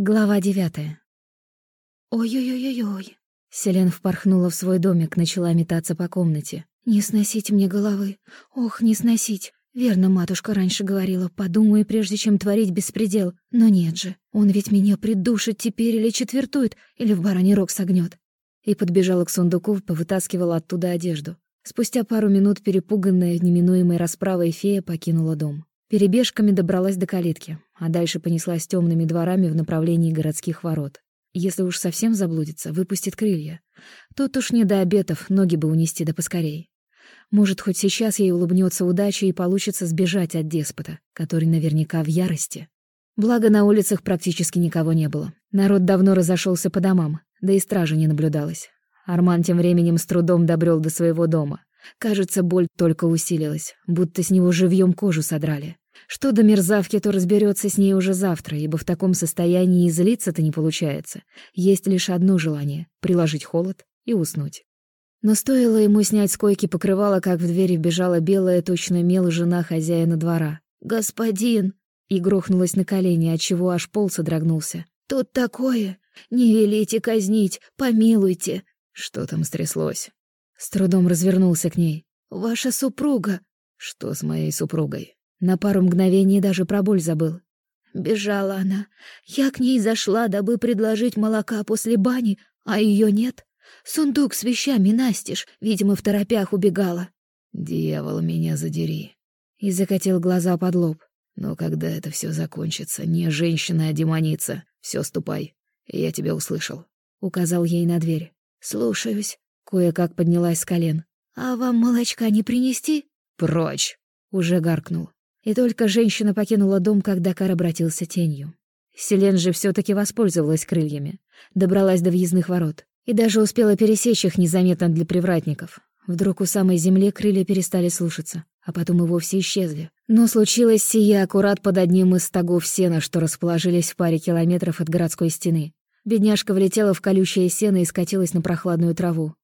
Глава девятая. «Ой-ой-ой-ой-ой!» Селен впорхнула в свой домик, начала метаться по комнате. «Не сносить мне головы! Ох, не сносить! Верно, матушка раньше говорила, подумай, прежде чем творить беспредел. Но нет же, он ведь меня придушит теперь или четвертует, или в бараний рог согнет. И подбежала к сундуку, повытаскивала оттуда одежду. Спустя пару минут перепуганная неминуемой расправой фея покинула дом. Перебежками добралась до калитки, а дальше понеслась темными дворами в направлении городских ворот. Если уж совсем заблудится, выпустит крылья. Тут уж не до обетов, ноги бы унести да поскорей. Может, хоть сейчас ей улыбнется удача и получится сбежать от деспота, который наверняка в ярости. Благо, на улицах практически никого не было. Народ давно разошелся по домам, да и стражи не наблюдалось. Арман тем временем с трудом добрел до своего дома. Кажется, боль только усилилась, будто с него живьем кожу содрали. Что до мерзавки, то разберется с ней уже завтра, ибо в таком состоянии и злиться-то не получается. Есть лишь одно желание — приложить холод и уснуть. Но стоило ему снять с койки покрывало, как в двери вбежала белая, точно мел жена хозяина двора. «Господин!» И грохнулась на колени, отчего аж пол содрогнулся. «Тут такое! Не велите казнить! Помилуйте!» Что там стряслось? С трудом развернулся к ней. «Ваша супруга!» «Что с моей супругой?» На пару мгновений даже про боль забыл. Бежала она. Я к ней зашла, дабы предложить молока после бани, а ее нет. Сундук с вещами настежь, видимо, в торопях убегала. «Дьявол, меня задери!» И закатил глаза под лоб. «Но когда это все закончится, не женщина, а демоница. Все, ступай. Я тебя услышал», — указал ей на дверь. «Слушаюсь». Кое-как поднялась с колен. «А вам молочка не принести?» «Прочь!» — уже гаркнул. И только женщина покинула дом, когда Кар обратился тенью. Селен же все таки воспользовалась крыльями, добралась до въездных ворот и даже успела пересечь их незаметно для привратников. Вдруг у самой земли крылья перестали слушаться, а потом и вовсе исчезли. Но случилось сие аккурат под одним из стогов сена, что расположились в паре километров от городской стены. Бедняжка влетела в колючее сено и скатилась на прохладную траву.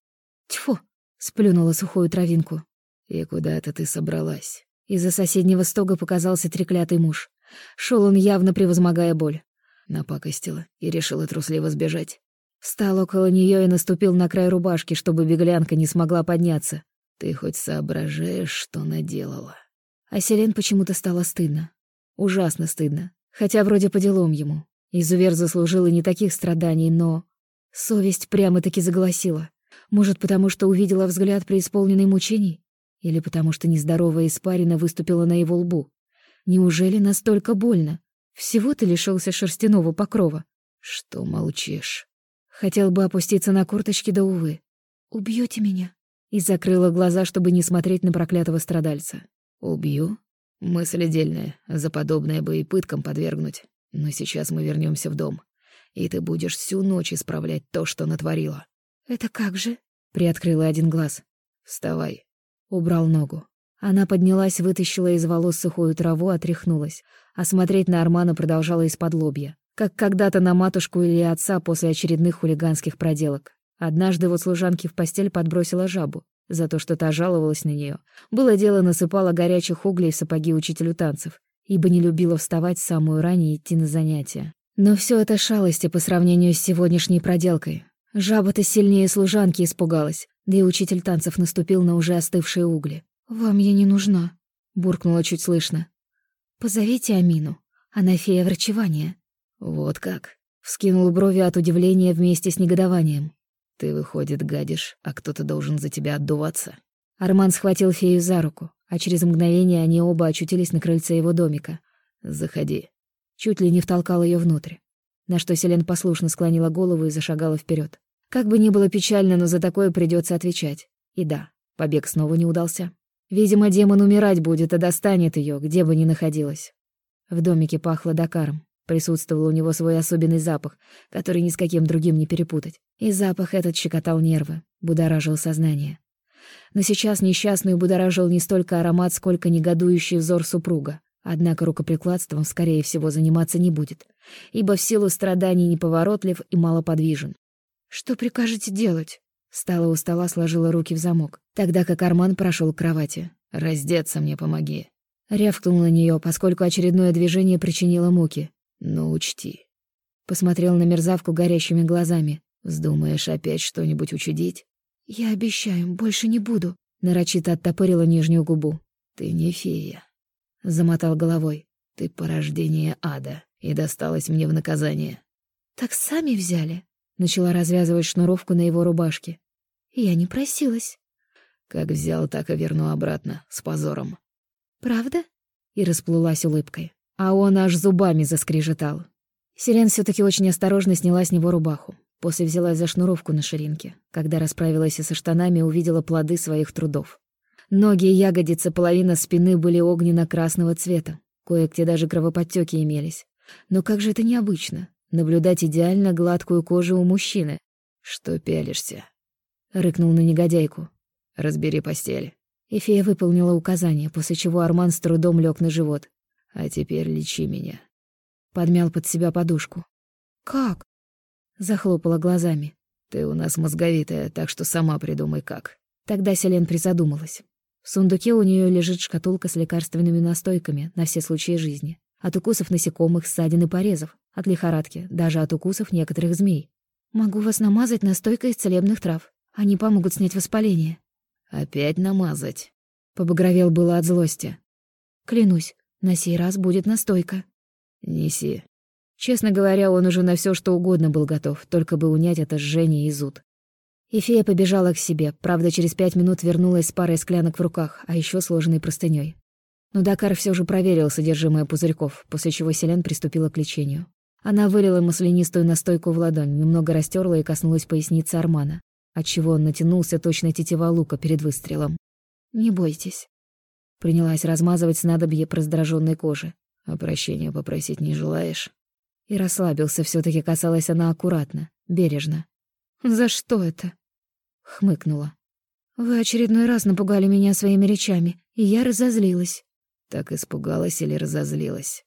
Тьфу! сплюнула сухую травинку. «И куда это ты собралась?» Из-за соседнего стога показался треклятый муж. Шел он явно превозмогая боль. Напакостила и решила трусливо сбежать. Встал около нее и наступил на край рубашки, чтобы беглянка не смогла подняться. «Ты хоть соображаешь, что наделала?» А Селен почему-то стало стыдно. Ужасно стыдно. Хотя вроде по делам ему. Изувер заслужил и не таких страданий, но... Совесть прямо-таки заголосила. Может, потому что увидела взгляд преисполненный мучений? Или потому что нездоровая испарина выступила на его лбу? Неужели настолько больно? Всего ты лишился шерстяного покрова. Что молчишь? Хотел бы опуститься на курточки, да увы. Убьете меня? И закрыла глаза, чтобы не смотреть на проклятого страдальца. Убью? Мысль дельная, за подобное бы и пыткам подвергнуть. Но сейчас мы вернемся в дом, и ты будешь всю ночь исправлять то, что натворила. Это как же? Приоткрыла один глаз. Вставай. Убрал ногу. Она поднялась, вытащила из волос сухую траву, отряхнулась, а смотреть на Армана продолжала из-под лобья, как когда-то на матушку или отца после очередных хулиганских проделок. Однажды вот служанке в постель подбросила жабу, за то, что та жаловалась на нее. Было дело, насыпала горячих углей в сапоги учителю танцев, ибо не любила вставать самую рань и идти на занятия. Но все это шалости по сравнению с сегодняшней проделкой. Жаба-то сильнее служанки испугалась, да и учитель танцев наступил на уже остывшие угли. «Вам я не нужна», — буркнула чуть слышно. «Позовите Амину. Она фея врачевания». «Вот как?» — вскинул брови от удивления вместе с негодованием. «Ты, выходит, гадишь, а кто-то должен за тебя отдуваться». Арман схватил фею за руку, а через мгновение они оба очутились на крыльце его домика. «Заходи». Чуть ли не втолкал ее внутрь. На что Селен послушно склонила голову и зашагала вперед. Как бы ни было печально, но за такое придется отвечать. И да, побег снова не удался. Видимо, демон умирать будет, а достанет ее, где бы ни находилась. В домике пахло Дакаром. Присутствовал у него свой особенный запах, который ни с каким другим не перепутать. И запах этот щекотал нервы, будоражил сознание. Но сейчас несчастную будоражил не столько аромат, сколько негодующий взор супруга. Однако рукоприкладством, скорее всего, заниматься не будет, ибо в силу страданий неповоротлив и малоподвижен. «Что прикажете делать?» Стала у стола, сложила руки в замок, тогда как Арман прошел к кровати. «Раздеться мне помоги». Рявкнул на нее, поскольку очередное движение причинило муки. «Но учти, Посмотрел на мерзавку горящими глазами. «Вздумаешь опять что-нибудь учудить?» «Я обещаю, больше не буду», — нарочито оттопырила нижнюю губу. «Ты не фея», — замотал головой. «Ты порождение ада, и досталось мне в наказание». «Так сами взяли», — начала развязывать шнуровку на его рубашке. «Я не просилась». «Как взял, так и верну обратно, с позором». «Правда?» И расплылась улыбкой. А он аж зубами заскрежетал. Селен все таки очень осторожно сняла с него рубаху. После взялась за шнуровку на ширинке. Когда расправилась и со штанами, увидела плоды своих трудов. Ноги и ягодицы, половина спины были огненно-красного цвета. Кое-где даже кровоподтёки имелись. Но как же это необычно — наблюдать идеально гладкую кожу у мужчины. «Что пялишься?» — рыкнул на негодяйку. «Разбери постель». И фея выполнила указание, после чего Арман с трудом лег на живот. «А теперь лечи меня». Подмял под себя подушку. «Как?» Захлопала глазами. «Ты у нас мозговитая, так что сама придумай, как». Тогда Селен призадумалась. В сундуке у нее лежит шкатулка с лекарственными настойками на все случаи жизни. От укусов насекомых, ссадин и порезов, от лихорадки, даже от укусов некоторых змей. «Могу вас намазать настойкой из целебных трав. Они помогут снять воспаление». «Опять намазать?» Побагровел было от злости. «Клянусь, на сей раз будет настойка». «Неси». Честно говоря, он уже на все что угодно был готов, только бы унять это жжение и зуд. И фея побежала к себе, правда, через пять минут вернулась с парой склянок в руках, а еще сложенной простыней. Но Дакар все же проверил содержимое пузырьков, после чего Селен приступила к лечению. Она вылила маслянистую настойку в ладонь, немного растерла и коснулась поясницы Армана отчего он натянулся точно тетива лука перед выстрелом. «Не бойтесь». Принялась размазывать снадобье по раздраженной коже. «А прощения попросить не желаешь?» И расслабился, все таки касалась она аккуратно, бережно. «За что это?» Хмыкнула. «Вы очередной раз напугали меня своими речами, и я разозлилась». «Так испугалась или разозлилась?»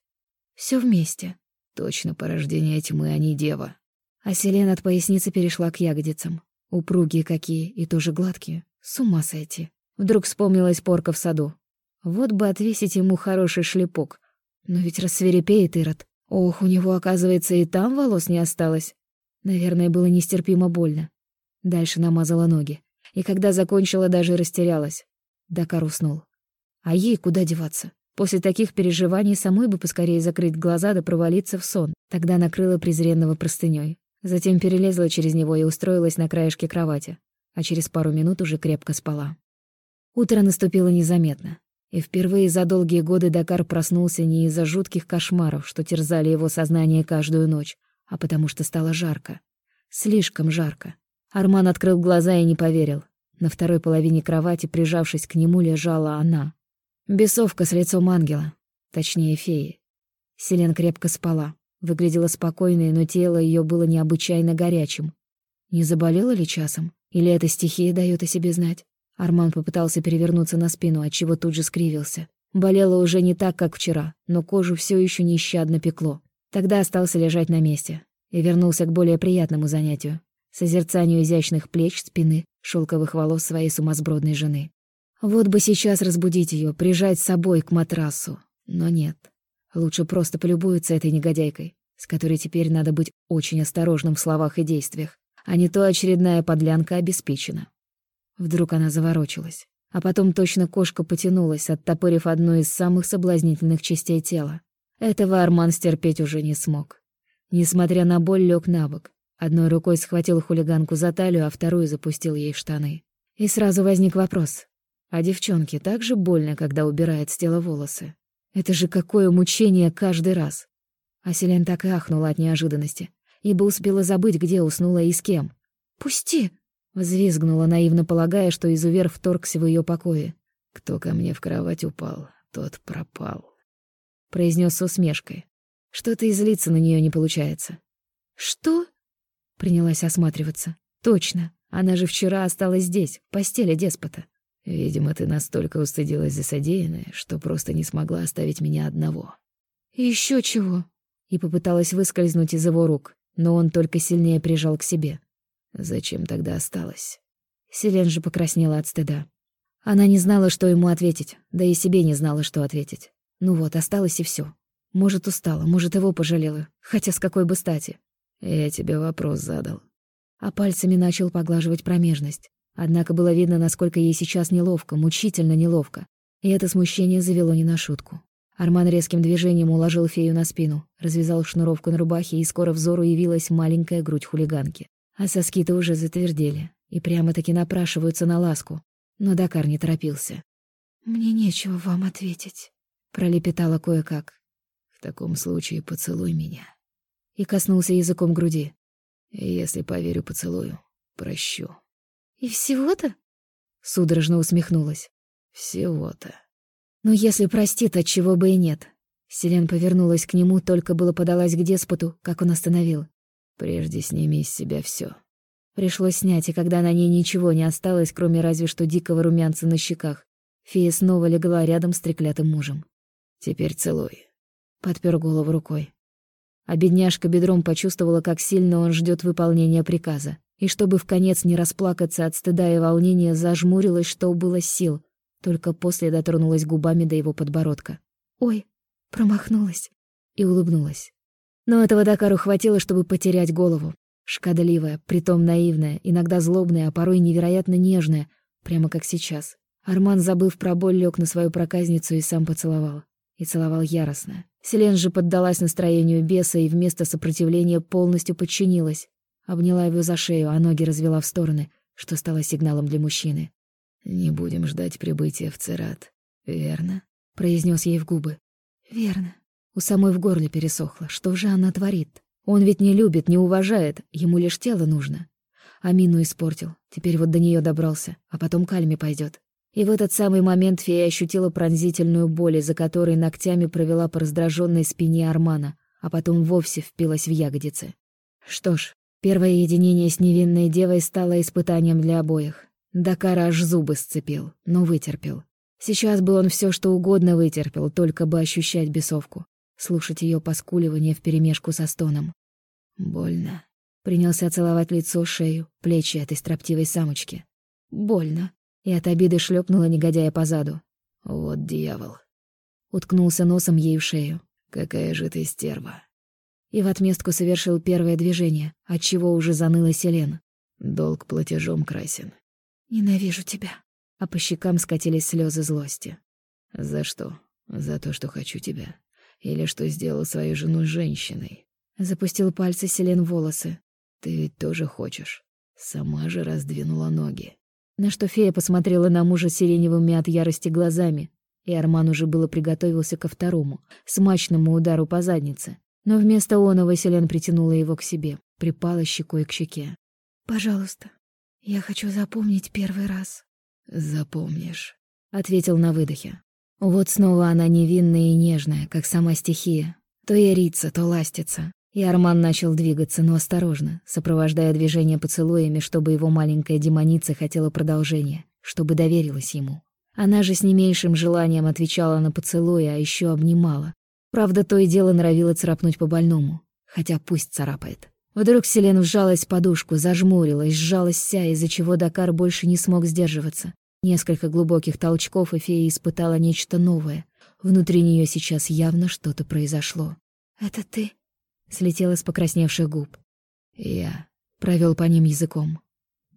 Все вместе». «Точно порождение тьмы, а не дева». А Селена от поясницы перешла к ягодицам. Упругие какие и тоже гладкие. С ума сойти. Вдруг вспомнилась порка в саду. Вот бы отвесить ему хороший шлепок. Но ведь рассверепеет Ирод. Ох, у него, оказывается, и там волос не осталось. Наверное, было нестерпимо больно. Дальше намазала ноги. И когда закончила, даже растерялась. Дакар уснул. А ей куда деваться? После таких переживаний самой бы поскорее закрыть глаза да провалиться в сон. Тогда накрыла презренного простынёй. Затем перелезла через него и устроилась на краешке кровати, а через пару минут уже крепко спала. Утро наступило незаметно, и впервые за долгие годы Дакар проснулся не из-за жутких кошмаров, что терзали его сознание каждую ночь, а потому что стало жарко. Слишком жарко. Арман открыл глаза и не поверил. На второй половине кровати, прижавшись к нему, лежала она. Бесовка с лицом ангела, точнее феи. Селен крепко спала. Выглядела спокойной, но тело ее было необычайно горячим. Не заболела ли часом? Или эта стихия дает о себе знать? Арман попытался перевернуться на спину, отчего тут же скривился. Болело уже не так, как вчера, но кожу все еще нещадно пекло. Тогда остался лежать на месте и вернулся к более приятному занятию — созерцанию изящных плеч, спины, шелковых волос своей сумасбродной жены. Вот бы сейчас разбудить ее, прижать с собой к матрасу. Но нет. Лучше просто полюбуется этой негодяйкой, с которой теперь надо быть очень осторожным в словах и действиях, а не то очередная подлянка обеспечена. Вдруг она заворочилась, а потом точно кошка потянулась, оттопырив одну из самых соблазнительных частей тела. Этого Арман стерпеть уже не смог. Несмотря на боль, лег на бок. Одной рукой схватил хулиганку за талию, а вторую запустил ей штаны. И сразу возник вопрос. А девчонке так же больно, когда убирает с тела волосы? Это же какое мучение каждый раз. А Селен так и ахнула от неожиданности, ибо успела забыть, где уснула и с кем. «Пусти!» — взвизгнула, наивно полагая, что изувер вторгся в ее покое. «Кто ко мне в кровать упал, тот пропал», — произнес с усмешкой. Что-то и злиться на нее не получается. «Что?» — принялась осматриваться. «Точно, она же вчера осталась здесь, в постели деспота. Видимо, ты настолько устыдилась за содеянное, что просто не смогла оставить меня одного. Еще чего? И попыталась выскользнуть из его рук, но он только сильнее прижал к себе. Зачем тогда осталась? Селен же покраснела от стыда. Она не знала, что ему ответить, да и себе не знала, что ответить. Ну вот, осталось и все. Может, устала, может, его пожалела. Хотя с какой бы стати? Я тебе вопрос задал. А пальцами начал поглаживать промежность. Однако было видно, насколько ей сейчас неловко, мучительно неловко. И это смущение завело не на шутку. Арман резким движением уложил фею на спину, развязал шнуровку на рубахе, и скоро взору явилась маленькая грудь хулиганки. А соски-то уже затвердели и прямо-таки напрашиваются на ласку. Но Дакар не торопился. «Мне нечего вам ответить», — пролепетала кое-как. «В таком случае поцелуй меня». И коснулся языком груди. «Если поверю поцелую, прощу». «И всего-то?» Судорожно усмехнулась. «Всего-то». «Ну, если простит, от чего бы и нет». Селен повернулась к нему, только было подалась к деспоту, как он остановил. «Прежде сними из себя все. Пришлось снять, и когда на ней ничего не осталось, кроме разве что дикого румянца на щеках, фея снова легла рядом с треклятым мужем. «Теперь целуй». Подпер голову рукой. А бедняжка бедром почувствовала, как сильно он ждет выполнения приказа. И чтобы в конец не расплакаться от стыда и волнения, зажмурилась, что было сил. Только после дотронулась губами до его подбородка. «Ой, промахнулась». И улыбнулась. Но этого Дакару хватило, чтобы потерять голову. Шкадливая, притом наивная, иногда злобная, а порой невероятно нежная, прямо как сейчас. Арман, забыв про боль, лег на свою проказницу и сам поцеловал. И целовал яростно. Селен же поддалась настроению беса и вместо сопротивления полностью подчинилась. Обняла его за шею, а ноги развела в стороны, что стало сигналом для мужчины. «Не будем ждать прибытия в Церат, верно?» — произнес ей в губы. «Верно». У самой в горле пересохло. Что же она творит? Он ведь не любит, не уважает, ему лишь тело нужно. Амину испортил, теперь вот до нее добрался, а потом к Альме пойдет. И в этот самый момент фея ощутила пронзительную боль, из-за которой ногтями провела по раздраженной спине Армана, а потом вовсе впилась в ягодицы. Что ж, первое единение с невинной девой стало испытанием для обоих. Дакара аж зубы сцепил, но вытерпел. Сейчас бы он все что угодно вытерпел, только бы ощущать бесовку слушать ее поскуливание вперемешку со стоном. Больно. Принялся целовать лицо, шею, плечи этой строптивой самочки. Больно. И от обиды шлепнула негодяя по заду. Вот дьявол. Уткнулся носом ей в шею. Какая же ты стерва. И в отместку совершил первое движение, от чего уже заныла Селен. Долг платежом красен. Ненавижу тебя. А по щекам скатились слезы злости. За что? За то, что хочу тебя. Или что сделал свою жену женщиной. Запустил пальцы Селен волосы. Ты ведь тоже хочешь. Сама же раздвинула ноги. На что фея посмотрела на мужа сиреневыми от ярости глазами, и Арман уже было приготовился ко второму, смачному удару по заднице. Но вместо оного Селен притянула его к себе, припала щекой к щеке. «Пожалуйста, я хочу запомнить первый раз». «Запомнишь», — ответил на выдохе. Вот снова она невинная и нежная, как сама стихия. То ярится, то ластится. И Арман начал двигаться, но осторожно, сопровождая движение поцелуями, чтобы его маленькая демоница хотела продолжения, чтобы доверилась ему. Она же с не меньшим желанием отвечала на поцелуи, а еще обнимала. Правда, то и дело норовила царапнуть по больному. Хотя пусть царапает. Вдруг Селен вжалась в подушку, зажмурилась, сжалась вся, из-за чего Дакар больше не смог сдерживаться. Несколько глубоких толчков, и фея испытала нечто новое. Внутри нее сейчас явно что-то произошло. «Это ты?» — слетела с покрасневших губ. Я провел по ним языком.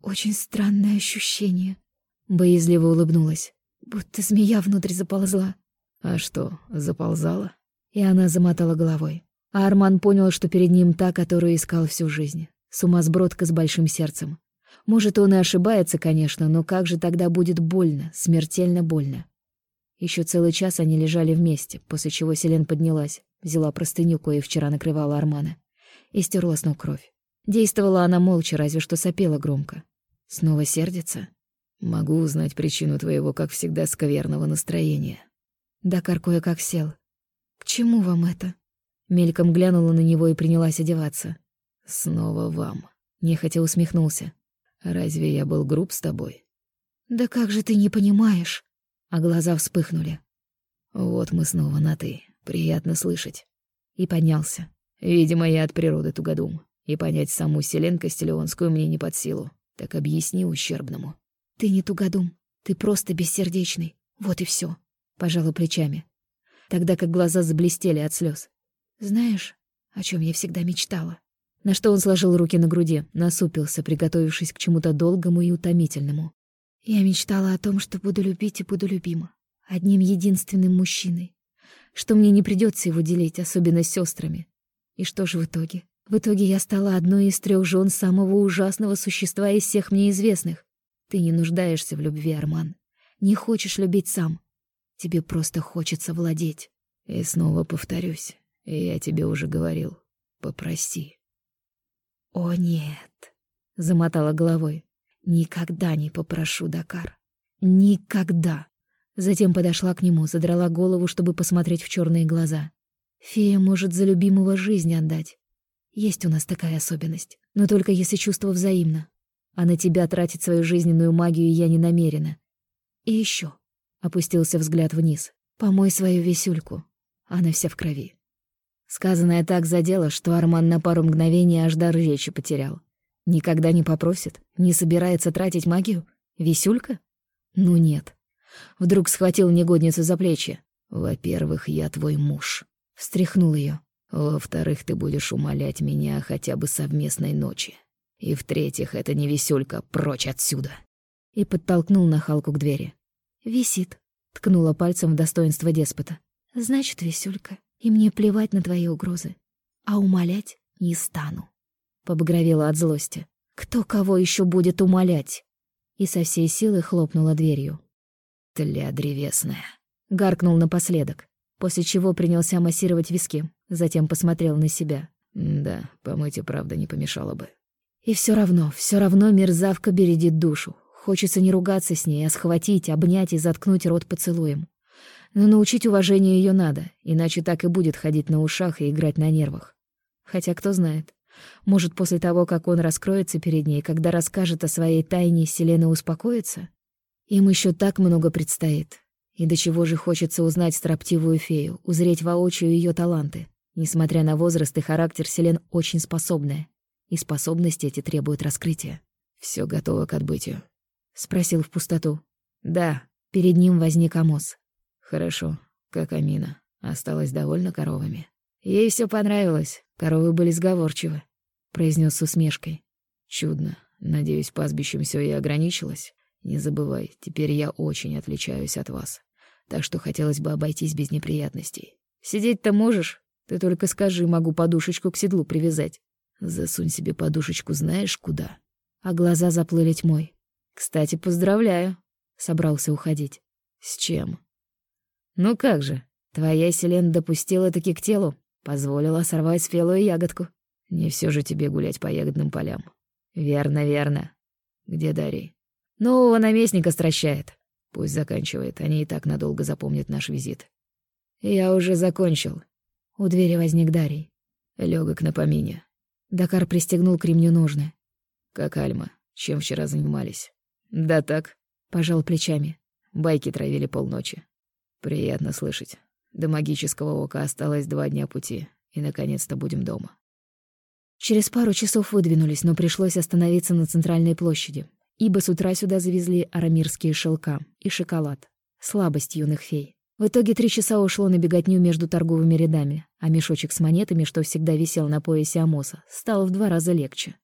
«Очень странное ощущение», — боязливо улыбнулась. «Будто змея внутрь заползла». «А что, заползала?» И она замотала головой. А Арман понял, что перед ним та, которую искал всю жизнь. Сумасбродка с большим сердцем. Может, он и ошибается, конечно, но как же тогда будет больно, смертельно больно. Еще целый час они лежали вместе, после чего Селен поднялась, взяла простыню, кое вчера накрывала Армана, и стерла с ног кровь. Действовала она молча, разве что сопела громко. Снова сердится? Могу узнать причину твоего, как всегда, скверного настроения. Дакар кое-как сел. «К чему вам это?» Мельком глянула на него и принялась одеваться. «Снова вам», — нехотя усмехнулся. Разве я был груб с тобой? Да как же ты не понимаешь? А глаза вспыхнули. Вот мы снова на «ты». Приятно слышать. И поднялся. Видимо, я от природы тугодум. И понять саму Селен Костелеонскую мне не под силу. Так объясни ущербному. Ты не тугодум. Ты просто бессердечный. Вот и все. Пожала плечами. Тогда как глаза заблестели от слез. Знаешь, о чем я всегда мечтала? На что он сложил руки на груди, насупился, приготовившись к чему-то долгому и утомительному. Я мечтала о том, что буду любить и буду любима. Одним единственным мужчиной. Что мне не придется его делить, особенно с сестрами. И что же в итоге? В итоге я стала одной из трех жен самого ужасного существа из всех мне известных. Ты не нуждаешься в любви, Арман. Не хочешь любить сам. Тебе просто хочется владеть. И снова повторюсь, я тебе уже говорил, попроси. О нет, замотала головой. Никогда не попрошу, Дакар. Никогда. Затем подошла к нему, задрала голову, чтобы посмотреть в черные глаза. Фея может за любимого жизнь отдать. Есть у нас такая особенность, но только если чувство взаимно. А на тебя тратить свою жизненную магию я не намерена. И еще. Опустился взгляд вниз. Помой свою висюльку. Она вся в крови. Сказанное так задело, что Арман на пару мгновений аж дар речи потерял. Никогда не попросит, не собирается тратить магию? Висюлька? Ну нет. Вдруг схватил негодницу за плечи. Во-первых, я твой муж. Встряхнул ее. Во-вторых, ты будешь умолять меня хотя бы совместной ночи. И в-третьих, это не висюлька, прочь отсюда. И подтолкнул нахалку к двери. Висит. Ткнула пальцем в достоинство деспота. Значит, висюлька. И мне плевать на твои угрозы. А умолять не стану. Побагровела от злости. Кто кого еще будет умолять? И со всей силы хлопнула дверью. Тля древесная. Гаркнул напоследок, после чего принялся массировать виски, затем посмотрел на себя. Да, помыть и правда не помешало бы. И все равно, все равно мерзавка бередит душу. Хочется не ругаться с ней, а схватить, обнять и заткнуть рот поцелуем. Но научить уважению ее надо, иначе так и будет ходить на ушах и играть на нервах. Хотя кто знает. Может, после того, как он раскроется перед ней, когда расскажет о своей тайне, Селена успокоится? Им еще так много предстоит. И до чего же хочется узнать строптивую фею, узреть воочию ее таланты. Несмотря на возраст и характер, Селен очень способная. И способности эти требуют раскрытия. Все готово к отбытию?» — спросил в пустоту. «Да». Перед ним возник Амос. «Хорошо. Как Амина. Осталась довольна коровами?» «Ей все понравилось. Коровы были сговорчивы», — произнес с усмешкой. «Чудно. Надеюсь, пастбищем все и ограничилось. Не забывай, теперь я очень отличаюсь от вас. Так что хотелось бы обойтись без неприятностей. Сидеть-то можешь? Ты только скажи, могу подушечку к седлу привязать. Засунь себе подушечку знаешь куда. А глаза заплыли тьмой. Кстати, поздравляю. Собрался уходить. С чем? Ну как же, твоя Селен допустила таки к телу, позволила сорвать спелую ягодку. Не все же тебе гулять по ягодным полям. Верно, верно. Где Дарий? Нового наместника стращает. Пусть заканчивает, они и так надолго запомнят наш визит. Я уже закончил. У двери возник Дарий. Лёгок на помине. Дакар пристегнул к ремню ножны. Как Альма, чем вчера занимались? Да так, пожал плечами. Байки травили полночи. Приятно слышать. До магического ока осталось два дня пути, и наконец-то будем дома. Через пару часов выдвинулись, но пришлось остановиться на центральной площади, ибо с утра сюда завезли арамирские шелка и шоколад. Слабость юных фей. В итоге три часа ушло на беготню между торговыми рядами, а мешочек с монетами, что всегда висел на поясе Амоса, стал в два раза легче.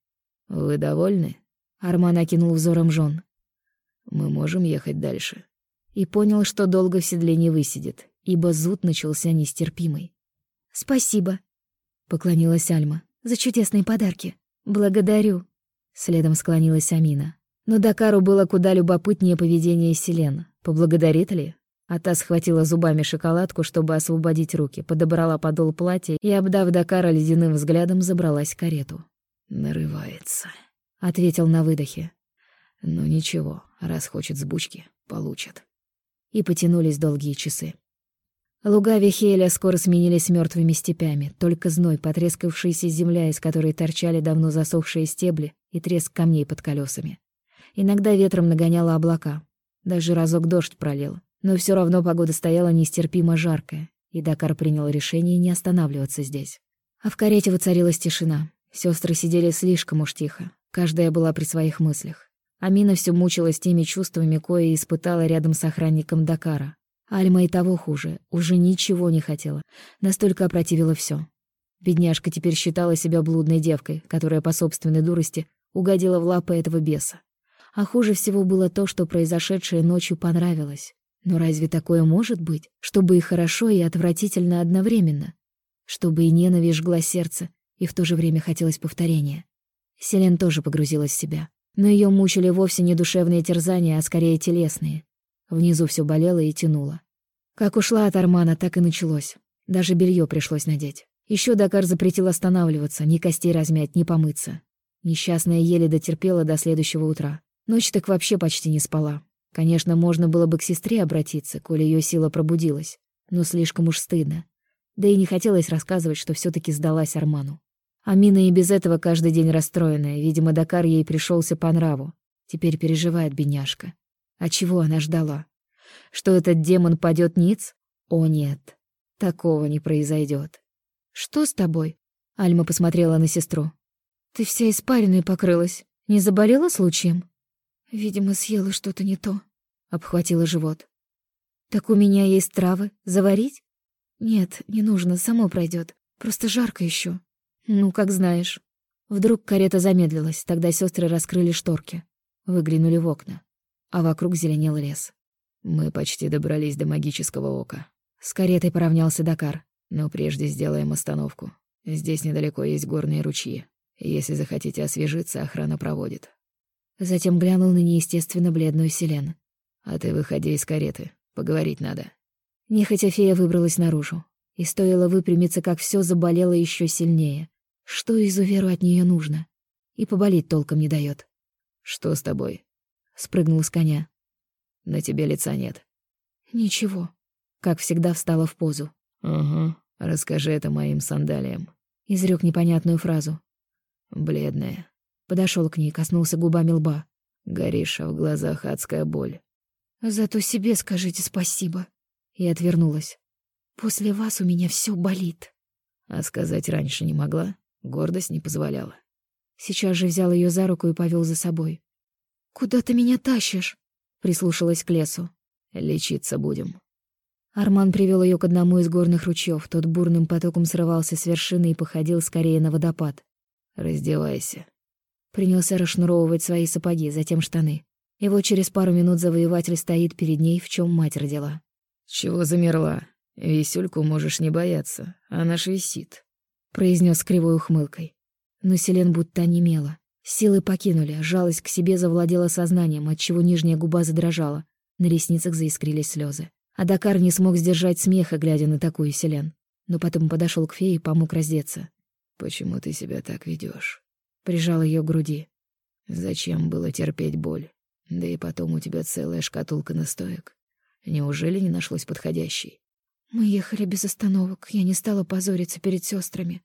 «Вы довольны?» Арман окинул взором жен. «Мы можем ехать дальше». И понял, что долго в седле не высидит, ибо зуд начался нестерпимый. «Спасибо», — поклонилась Альма, — «за чудесные подарки. Благодарю». Следом склонилась Амина. Но Дакару было куда любопытнее поведение Селена. Поблагодарит ли? А та схватила зубами шоколадку, чтобы освободить руки, подобрала подол платья и, обдав Дакара ледяным взглядом, забралась в карету. «Нарывается», — ответил на выдохе. «Ну ничего, раз хочет сбучки, получит». И потянулись долгие часы. Луга Вихеля скоро сменились мертвыми степями, только зной, потрескавшаяся земля, из которой торчали давно засохшие стебли, и треск камней под колесами. Иногда ветром нагоняло облака. Даже разок дождь пролил. Но все равно погода стояла нестерпимо жаркая, и Дакар принял решение не останавливаться здесь. А в карете воцарилась тишина. Сестры сидели слишком уж тихо. Каждая была при своих мыслях. Амина все мучилась теми чувствами, кое испытала рядом с охранником Дакара. Альма и того хуже, уже ничего не хотела. Настолько опротивила все. Бедняжка теперь считала себя блудной девкой, которая по собственной дурости угодила в лапы этого беса. А хуже всего было то, что произошедшее ночью понравилось. Но разве такое может быть, чтобы и хорошо, и отвратительно одновременно? Чтобы и ненависть жгла сердце, и в то же время хотелось повторения. Селен тоже погрузилась в себя. Но ее мучили вовсе не душевные терзания, а скорее телесные. Внизу все болело и тянуло. Как ушла от Армана, так и началось. Даже белье пришлось надеть. Еще Дакар запретил останавливаться, ни костей размять, ни помыться. Несчастная еле дотерпела до следующего утра. Ночь так вообще почти не спала. Конечно, можно было бы к сестре обратиться, коли ее сила пробудилась. Но слишком уж стыдно. Да и не хотелось рассказывать, что все таки сдалась Арману. Амина и без этого каждый день расстроенная. Видимо, Дакар ей пришелся по нраву. Теперь переживает бедняжка. А чего она ждала? Что этот демон падет ниц? О нет, такого не произойдет. Что с тобой? Альма посмотрела на сестру. Ты вся испаренной покрылась. Не заболела случаем? Видимо, съела что-то не то. Обхватила живот. Так у меня есть травы. Заварить? Нет, не нужно, само пройдет. Просто жарко еще. Ну, как знаешь. Вдруг карета замедлилась, тогда сестры раскрыли шторки. Выглянули в окна. А вокруг зеленел лес. Мы почти добрались до магического ока. С каретой поравнялся Дакар. Но прежде сделаем остановку. Здесь недалеко есть горные ручьи. Если захотите освежиться, охрана проводит. Затем глянул на неестественно бледную Селен. «А ты выходи из кареты. Поговорить надо». Нехотя фея выбралась наружу. И стоило выпрямиться, как все заболело еще сильнее. Что изуверу от нее нужно? И поболеть толком не дает. «Что с тобой?» Спрыгнул с коня. «На тебе лица нет». «Ничего». Как всегда встала в позу. «Угу. Расскажи это моим сандалиям». Изрёк непонятную фразу. «Бледная. Подошел к ней, коснулся губами лба. Горишь, а в глазах адская боль. «Зато себе скажите спасибо». И отвернулась. «После вас у меня все болит». А сказать раньше не могла, гордость не позволяла. Сейчас же взял ее за руку и повел за собой. «Куда ты меня тащишь?» Прислушалась к лесу. «Лечиться будем». Арман привел ее к одному из горных ручьев. Тот бурным потоком срывался с вершины и походил скорее на водопад. «Раздевайся», Принялся расшнуровывать свои сапоги, затем штаны. И вот через пару минут завоеватель стоит перед ней, в чем мать родила. «Чего замерла? Висюльку можешь не бояться, она ж висит», — произнес кривой ухмылкой. Но Селен будто онемела. Силы покинули, жалость к себе завладела сознанием, отчего нижняя губа задрожала, на ресницах заискрились слезы. А Дакар не смог сдержать смеха, глядя на такую Селен. Но потом подошел к фее и помог раздеться. «Почему ты себя так ведешь? прижал ее к груди. Зачем было терпеть боль? Да и потом у тебя целая шкатулка настоек. Неужели не нашлось подходящей? Мы ехали без остановок, я не стала позориться перед сестрами.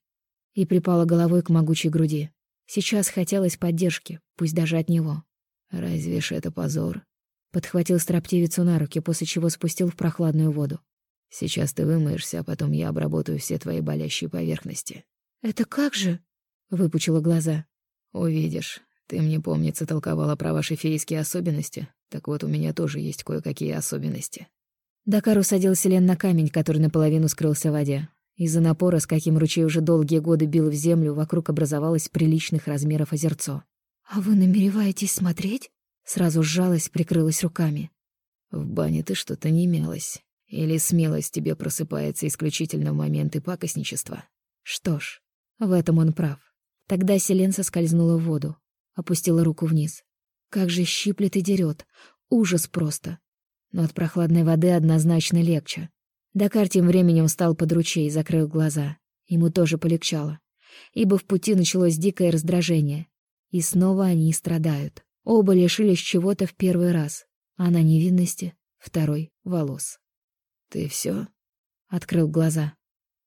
И припала головой к могучей груди. Сейчас хотелось поддержки, пусть даже от него. Разве ж это позор? Подхватил строптивицу на руки, после чего спустил в прохладную воду. Сейчас ты вымоешься, а потом я обработаю все твои болящие поверхности. Это как же? Выпучила глаза. «Увидишь. Ты мне, помнится, толковала про ваши фейские особенности. Так вот, у меня тоже есть кое-какие особенности». Дакар усадил Селен на камень, который наполовину скрылся в воде. Из-за напора, с каким ручей уже долгие годы бил в землю, вокруг образовалось приличных размеров озерцо. «А вы намереваетесь смотреть?» Сразу сжалась, прикрылась руками. «В бане ты что-то не мялась. Или смелость тебе просыпается исключительно в моменты пакостничества?» Что ж, в этом он прав. Тогда Селен соскользнула в воду, опустила руку вниз. Как же щиплет и дерет, ужас просто. Но от прохладной воды однозначно легче. Дакар тем временем встал под ручей и закрыл глаза. Ему тоже полегчало. Ибо в пути началось дикое раздражение. И снова они страдают. Оба лишились чего-то в первый раз. Она невинности, второй — волос. «Ты все? Открыл глаза.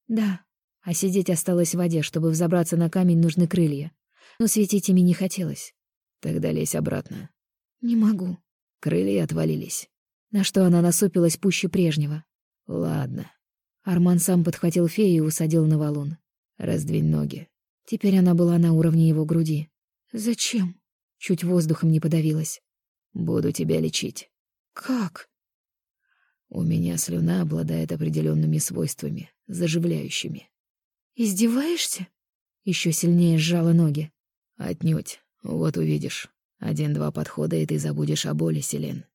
«Да», а сидеть осталось в воде, чтобы взобраться на камень нужны крылья. Но светить ими не хотелось. Тогда лезь обратно. Не могу. Крылья отвалились. На что она насупилась пуще прежнего. Ладно. Арман сам подхватил фею и усадил на валун. Раздвинь ноги. Теперь она была на уровне его груди. Зачем? Чуть воздухом не подавилась. Буду тебя лечить. Как? У меня слюна обладает определенными свойствами, заживляющими. Издеваешься? Еще сильнее сжала ноги. Отнюдь. Вот увидишь. Один-два подхода, и ты забудешь о боли, Селен.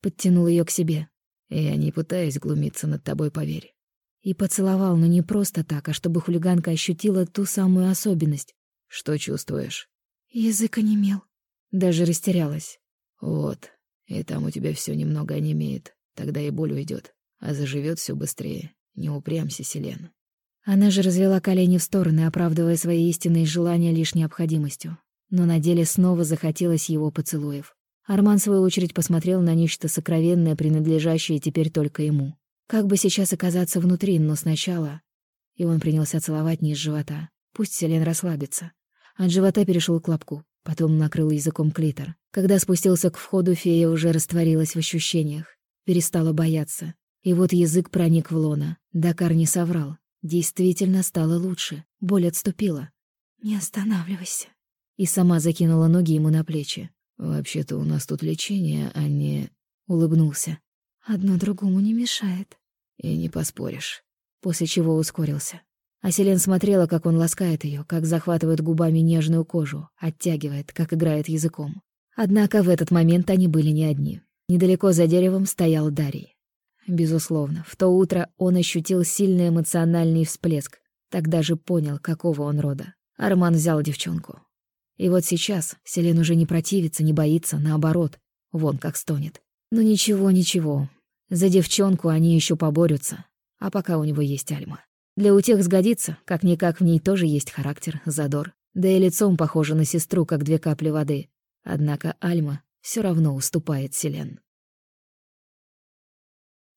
Подтянул ее к себе. Я не пытаюсь глумиться над тобой, поверь. И поцеловал, но не просто так, а чтобы хулиганка ощутила ту самую особенность. Что чувствуешь? Язык онемел. Даже растерялась. Вот. И там у тебя все немного онемеет. Тогда и боль уйдет, а заживет все быстрее. Не упрямься, Селен. Она же развела колени в стороны, оправдывая свои истинные желания лишь необходимостью. Но на деле снова захотелось его поцелуев. Арман, в свою очередь, посмотрел на нечто сокровенное, принадлежащее теперь только ему. Как бы сейчас оказаться внутри, но сначала... И он принялся целовать низ живота. Пусть Селен расслабится. От живота перешел к лобку, потом накрыл языком клитор. Когда спустился к входу, фея уже растворилась в ощущениях. Перестала бояться. И вот язык проник в лона. Дакар не соврал. Действительно стало лучше. Боль отступила. «Не останавливайся». И сама закинула ноги ему на плечи. «Вообще-то у нас тут лечение, а не...» Улыбнулся. «Одно другому не мешает». «И не поспоришь». После чего ускорился. А Селен смотрела, как он ласкает ее, как захватывает губами нежную кожу, оттягивает, как играет языком. Однако в этот момент они были не одни. Недалеко за деревом стоял Дарий. Безусловно, в то утро он ощутил сильный эмоциональный всплеск. Тогда же понял, какого он рода. Арман взял девчонку. И вот сейчас Селен уже не противится, не боится, наоборот. Вон как стонет. Ну ничего, ничего. За девчонку они еще поборются. А пока у него есть Альма. Для утех сгодится, как-никак в ней тоже есть характер, задор. Да и лицом похожа на сестру, как две капли воды. Однако Альма все равно уступает Селен.